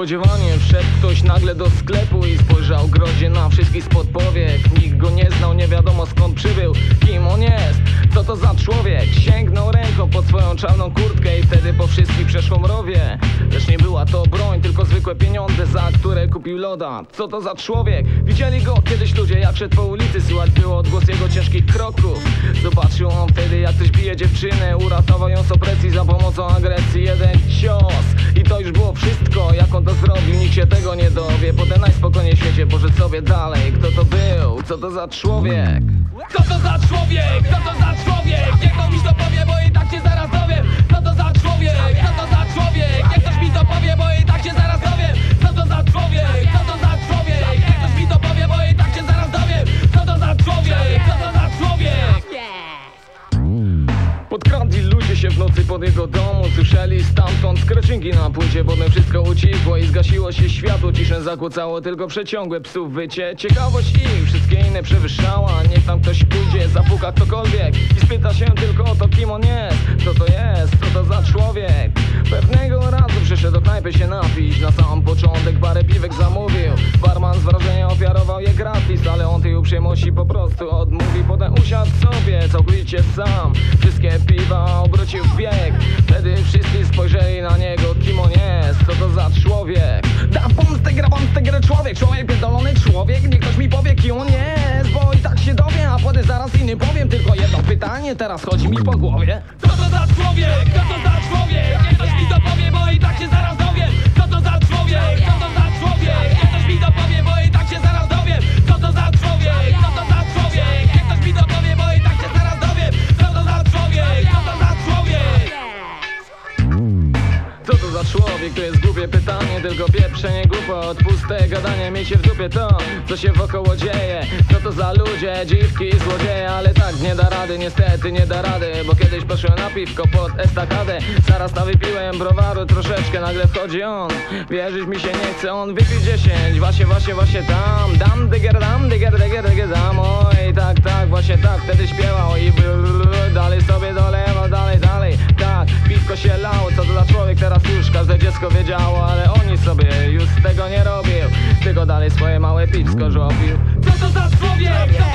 Niespodziewanie wszedł ktoś nagle do sklepu i spojrzał groźnie na wszystkich spod powiek Nikt go nie znał, nie wiadomo skąd przybył, kim on jest, co to za człowiek? Sięgnął ręką pod swoją czarną kurtkę i wtedy po wszystkich przeszło mrowie. Lecz nie była to broń, tylko zwykłe pieniądze, za które kupił loda. Co to za człowiek? Widzieli go kiedyś ludzie, jak szedł po ulicy, słychać było odgłos jego ciężkich kroków. Zobaczył on wtedy, jak ktoś bije dziewczynę, uratował ją z opresji za pomocą agresji nikt się tego nie dowie Potem najspokojniej świecie poszedł sobie dalej, kto to był, co to za człowiek? Co to za człowiek? Co to za człowiek? Niech ktoś mi to powie, bo i tak się zaraz dowiem Co to nocy pod jego domu Słyszeli stamtąd skrecingi na płycie. Potem wszystko ucichło i zgasiło się światło. Ciszę zakłócało tylko przeciągłe psów wycie Ciekawość ich wszystkie inne przewyższała. Niech tam ktoś pójdzie, zapuka ktokolwiek I spyta się tylko o to kim on jest Kto to jest, co to za człowiek. Pewnego razu przyszedł do knajpy się napić. Na sam początek parę piwek zamówił. Barman z wrażenia ofiarował je gratis Ale on tej uprzejmości po prostu odmówił. Potem usiadł sobie całkowicie sam. Wszystkie inny powiem Tylko jedno pytanie teraz chodzi mi po głowie Co to za człowiek? Co to za człowiek? Niech ktoś mi to powie, bo i tak się zaraz dowiem Co to za człowiek? Co to to za człowiek? To jest głupie pytanie Tylko pieprzenie głupot Puste gadanie Miejcie w dupie to, co się wokoło dzieje. Co to za ludzie, dziwki i złodzieje Ale tak nie da rady, niestety nie da rady Bo kiedyś poszłem na piwko pod estakadę. Zaraz tam wypiłem browaru troszeczkę Nagle wchodzi on, wierzyć mi się nie chce On wypił dziesięć, właśnie, właśnie, właśnie tam Dam, dyger, dam, dyger, dyger, dyger, dam. Oj, tak, tak, właśnie tak Wtedy śpiewał i brrr, dalej sobie dolewał się lało Co to za człowiek teraz już każde dziecko wiedziało Ale oni sobie już tego nie robił Tylko dalej swoje małe piwsko żobił Co to za człowiek?